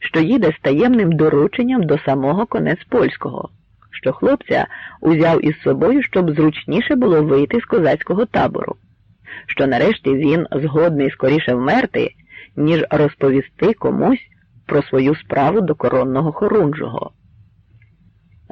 що їде з таємним дорученням до самого конець польського, що хлопця узяв із собою, щоб зручніше було вийти з козацького табору, що нарешті він згодний скоріше вмерти, ніж розповісти комусь про свою справу до коронного хорунжого.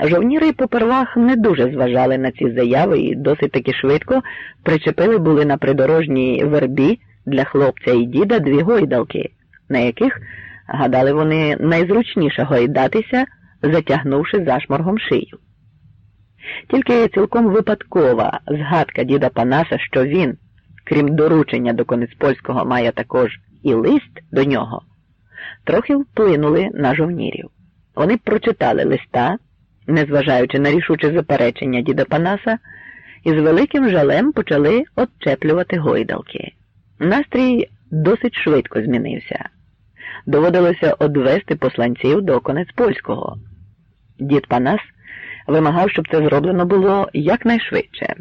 Жовніри попервах не дуже зважали на ці заяви і досить таки швидко причепили були на придорожній вербі для хлопця і діда дві гойдалки, на яких гадали вони найзручніше гойдатися, затягнувши зашморгом шию. Тільки цілком випадкова згадка діда Панаса, що він, крім доручення до Конецпольського, має також і лист до нього, трохи вплинули на жовнірів. Вони прочитали листа незважаючи на рішуче заперечення діда Панаса, і з великим жалем почали отчеплювати гойдалки. Настрій досить швидко змінився. Доводилося одвести посланців до конець польського. Дід Панас вимагав, щоб це зроблено було якнайшвидше.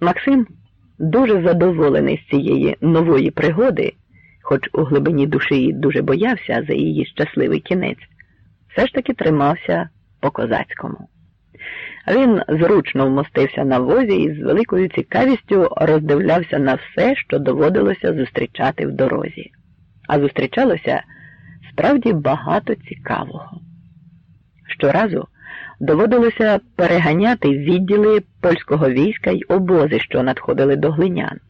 Максим, дуже задоволений з цієї нової пригоди, хоч у глибині душі дуже боявся за її щасливий кінець все ж таки тримався по козацькому. Він зручно вмостився на возі і з великою цікавістю роздивлявся на все, що доводилося зустрічати в дорозі. А зустрічалося справді багато цікавого. Щоразу доводилося переганяти відділи польського війська й обози, що надходили до глинян.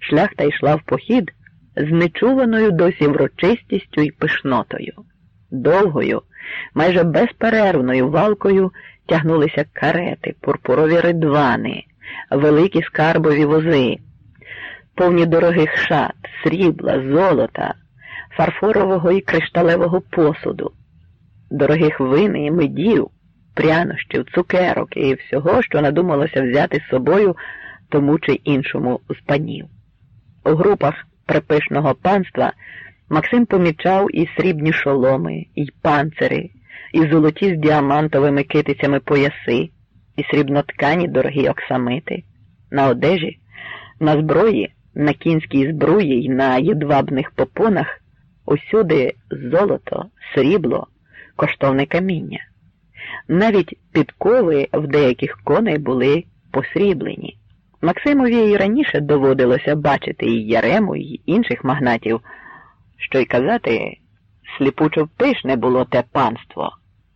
Шляхта йшла в похід з нечуваною досі врочистістю й пишнотою, довгою майже безперервною валкою тягнулися карети, пурпурові ридвани, великі скарбові вози, повні дорогих шат, срібла, золота, фарфорового і кришталевого посуду, дорогих вин і медів, прянощів, цукерок і всього, що надумалося взяти з собою тому чи іншому з панів. У групах припишного панства. Максим помічав і срібні шоломи, і панцири, і золоті з діамантовими китицями пояси, і срібноткані дорогі оксамити, на одежі, на зброї, на кінській збруї й на єдвабних попонах усюди золото, срібло, коштовне каміння. Навіть підкови в деяких коней були посріблені. Максимові і раніше доводилося бачити і Ярему, і інших магнатів що й казати, сліпучо пишне було те панство,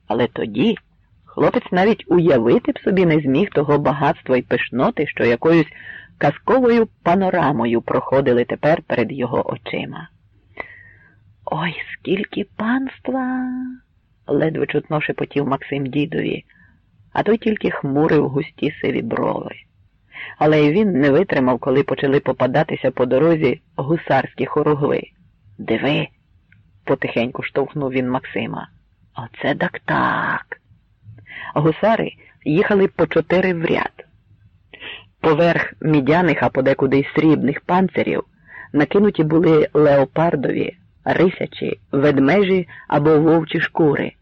але тоді хлопець навіть уявити б собі не зміг того багатства й пишноти, що якоюсь казковою панорамою проходили тепер перед його очима. Ой, скільки панства, ледве чутно шепотів Максим дідові, а той тільки хмурив густі сиві брови. Але й він не витримав, коли почали попадатися по дорозі гусарські хоругви. Диви, потихеньку штовхнув він Максима. Оце так так. Гусари їхали по чотири в ряд. Поверх мідяних, а подекуди й срібних панцирів накинуті були леопардові, рисячі, ведмежі або вовчі шкури,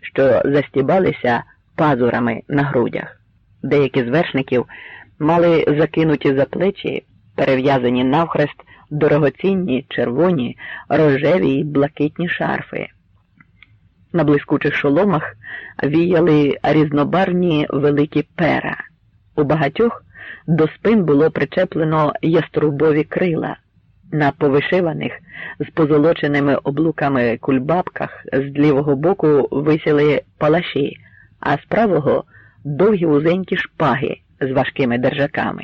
що застібалися пазурами на грудях. Деякі з вершників мали закинуті за плечі, перев'язані навхрест дорогоцінні червоні, рожеві й блакитні шарфи. На блискучих шоломах віяли різнобарвні великі пера. У багатьох до спин було причеплено яструбові крила. На повишиваних з позолоченими облуками кульбабках з лівого боку висіли палаші, а з правого довгі узенькі шпаги з важкими держаками.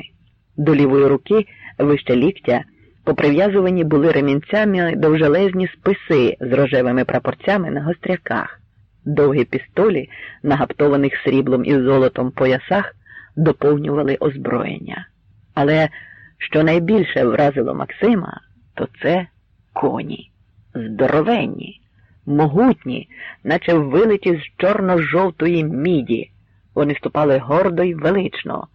До лівої руки вище ліктя поприв'язувані були ремінцями довжелезні списи з рожевими прапорцями на гостряках, довгі пістолі, нагаптованих сріблом і золотом поясах, доповнювали озброєння. Але що найбільше вразило Максима, то це коні, здоровенні, могутні, наче вилиті з чорно-жовтої міді. Вони ступали гордо й велично,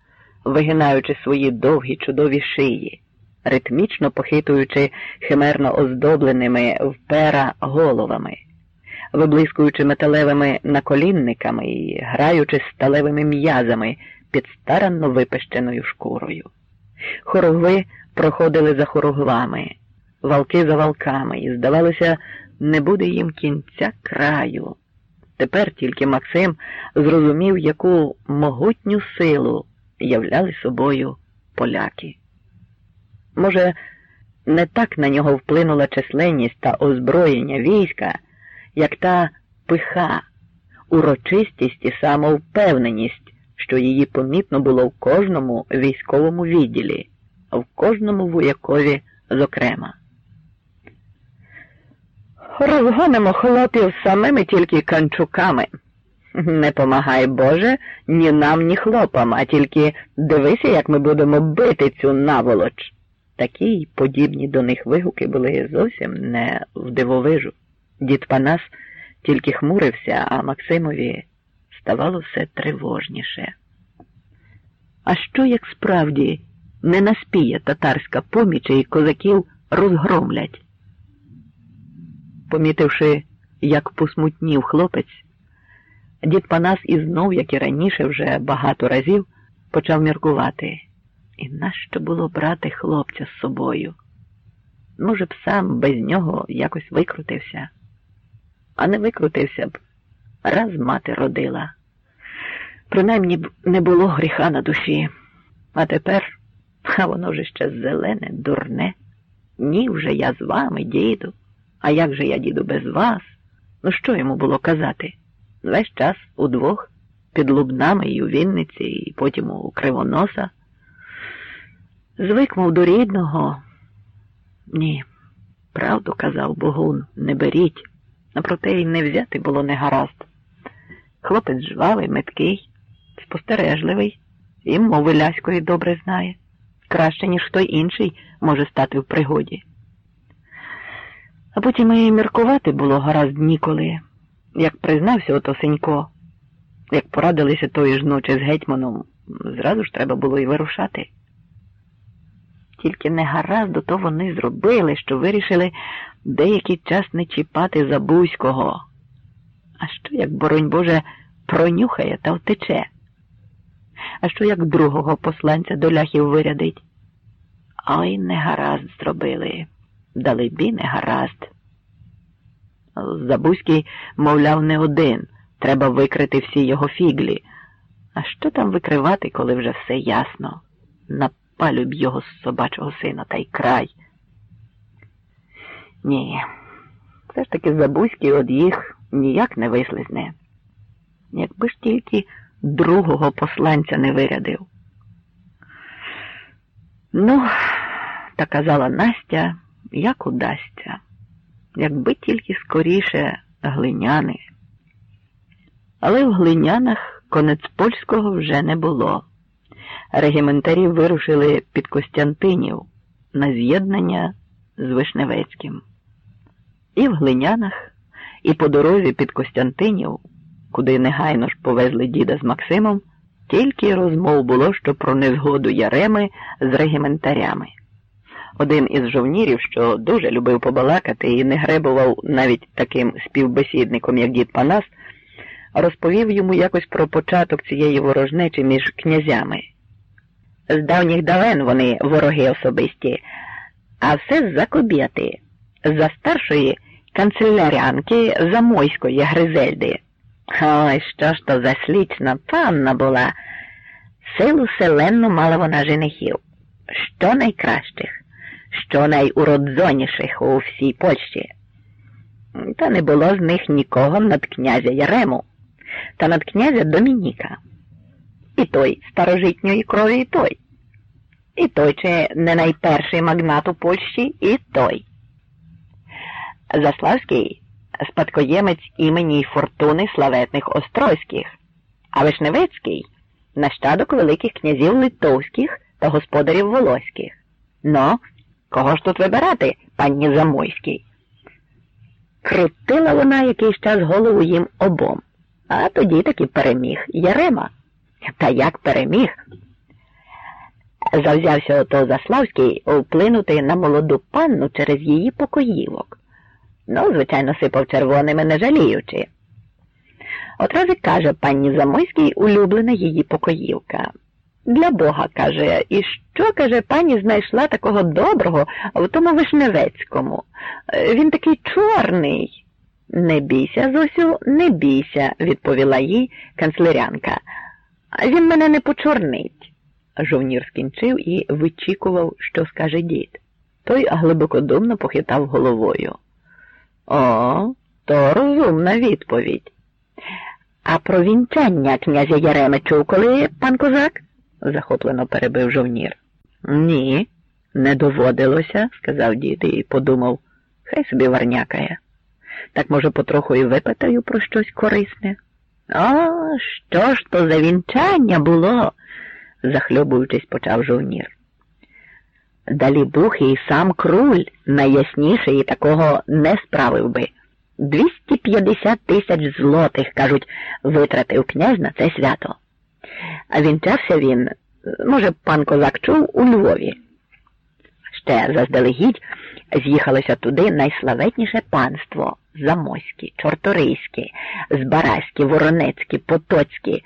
вигинаючи свої довгі чудові шиї ритмічно похитуючи химерно оздобленими впера головами, виблискуючи металевими наколінниками і граючи сталевими м'язами під старанно випещеною шкурою. Хоругви проходили за хоругвами, валки за валками і, здавалося, не буде їм кінця краю. Тепер тільки Максим зрозумів, яку могутню силу являли собою поляки. Може, не так на нього вплинула численність та озброєння війська, як та пиха, урочистість і самовпевненість, що її помітно було в кожному військовому відділі, в кожному воякові зокрема. Розгонимо хлопів самими тільки канчуками. Не помагай Боже ні нам, ні хлопам, а тільки дивися, як ми будемо бити цю наволоч. Такі й подібні до них вигуки були зовсім не в дивовижу. Дід Панас тільки хмурився, а Максимові ставало все тривожніше. А що, як справді не наспіє татарська поміч і козаків розгромлять? Помітивши, як посмутнів хлопець, дід Панас і знов, як і раніше, вже багато разів почав міркувати. І нащо було брати хлопця з собою? Може б, сам без нього якось викрутився, а не викрутився б, раз мати родила. Принаймні б не було гріха на душі. А тепер, а воно ж ще зелене, дурне. Ні, вже я з вами, діду. А як же я, діду, без вас? Ну що йому було казати? Весь час удвох, під Лубнами і у Вінниці, і потім у Кривоноса. Звик, мов до рідного. Ні, правду казав Богун, не беріть, а проте й не взяти було не гаразд. Хлопець жвавий, меткий, спостережливий, і мови ляської добре знає. Краще, ніж хто інший може стати в пригоді. А потім і міркувати було гаразд ніколи, як признався ото Сенько, як порадилися тої ж ночі з гетьманом, зразу ж треба було й вирушати. Тільки не гаразд то вони зробили, що вирішили деякий час не чіпати Забузького. А що, як, боронь Боже, пронюхає та втече? А що як другого посланця до ляхів вирядить? Ой, не гаразд зробили. Далебі не гаразд. Забузький, мовляв, не один. Треба викрити всі його фіглі. А що там викривати, коли вже все ясно? Напалю б його собачого сина та й край. Ні, все ж таки Забузький од їх ніяк не вислизне. Якби ж тільки другого посланця не вирядив. Ну, та казала Настя, як удасться, якби тільки скоріше глиняни. Але в глинянах конець польського вже не було. Регіментарі вирушили під Костянтинів на з'єднання з Вишневецьким. І в глинянах, і по дорозі під Костянтинів, куди негайно ж повезли діда з Максимом, тільки розмов було що про незгоду Яреми з регіментарями. Один із жовнірів, що дуже любив побалакати і не гребував навіть таким співбесідником, як дід Панас, розповів йому якось про початок цієї ворожнечі між князями. З давніх давен вони вороги особисті, а все за кобєти, за старшої канцелярянки Замойської Гризельди. Ой, що ж то за слічна панна була. Силу селенну мала вона женихів, що найкращих що найуродзоніших у всій Польщі. Та не було з них нікого над князя Ярему та над князя Домініка. І той старожитньої крові, і той. І той чи не найперший магнат у Польщі, і той. Заславський спадкоємець імені й фортуни славетних Острозьких, а Вишневецький нащадок великих князів литовських та господарів волоських. Но Кого ж тут вибирати, пані Замойський? Крутила вона якийсь час голову їм обом, а тоді таки переміг Ярема. Та як переміг? Завзявся ото Заславський вплинути на молоду панну через її покоївок. Ну, звичайно, сипав червоними, не жаліючи. Одразу каже пані Замойський улюблена її покоївка. Для Бога, каже, і що, каже, пані знайшла такого доброго в тому Вишневецькому. Е, Він такий чорний. Не бійся, Зосю, не бійся, відповіла їй канцлерянка. Він мене не почорнить. Жовнір скінчив і вичікував, що скаже дід. Той глибокодумно похитав головою. О, то розумна відповідь. А про вінчання князя Яреми коли, пан козак? захоплено перебив жовнір. Ні, не доводилося, сказав дід і подумав, хай собі варнякає. Так, може, потроху і випитаю про щось корисне. А що ж то за вінчання було? захльобуючись, почав жовнір. Далі Бог і сам круль найясніший такого не справив би. 250 тисяч злотих, кажуть, витратив князь на це свято. А вінчався він, може, пан козак чув, у Львові. Ще заздалегідь з'їхалося туди найславетніше панство Замоське, Чорторийське, Збаразьке, Воронецьке, Потоцьке,